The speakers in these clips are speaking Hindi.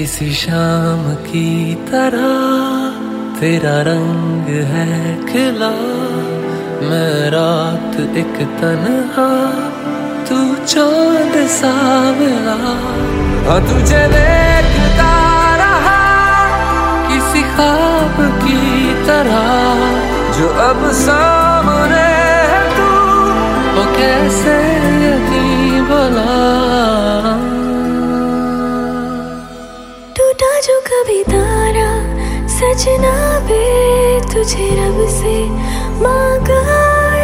किसी शाम की तरह तेरा रंग है खिला। मैं रात एक तनहा, तू चाँद सा मिला तुझे देखता रहा किसी खाब की तरह। जो अब सामने है तू, वो कैसे बोला? कभी तारा सजना बे तुझे रब से मांगा,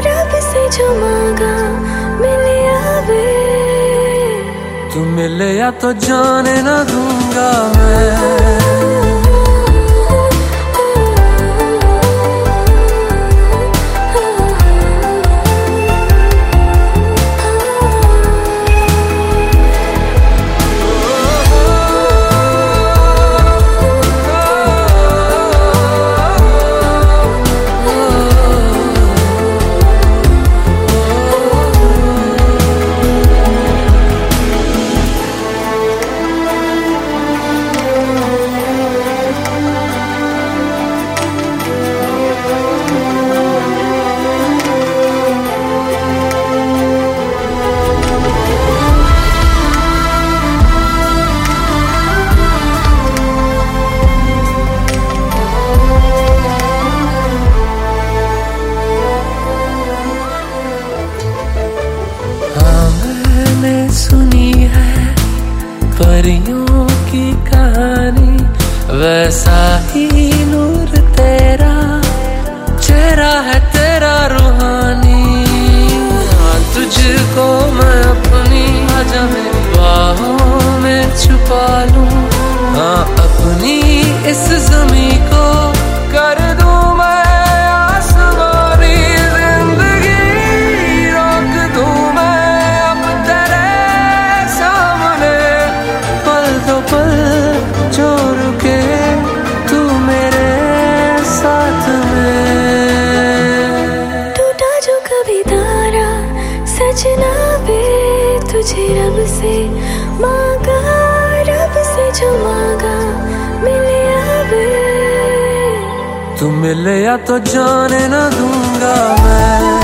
रब से जो मांगा, मिले आवे। तू मिले या तो जाने ना दूँगा मैं। इस जमी को कर दूँ मैं मैं सामने। पल दो पल तू मेरे साथ में। टूटा जो तारा सजना तुझे रब से मांगा, रब से जो मांगा तू मिले या तो जाने ना दूँगा मैं।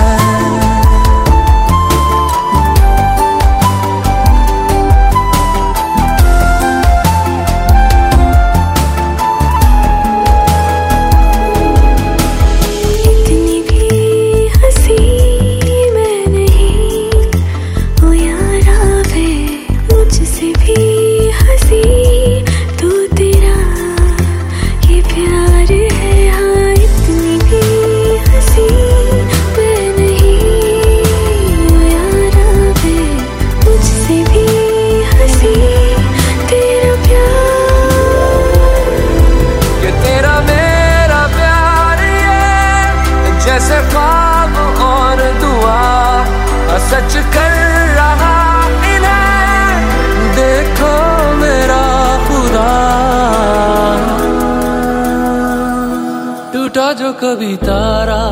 जो कभी तारा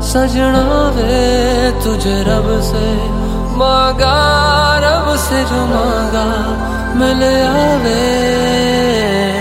सजना वे तुझे रब से, मांगा, रब से जो मांगा, मिल आवे।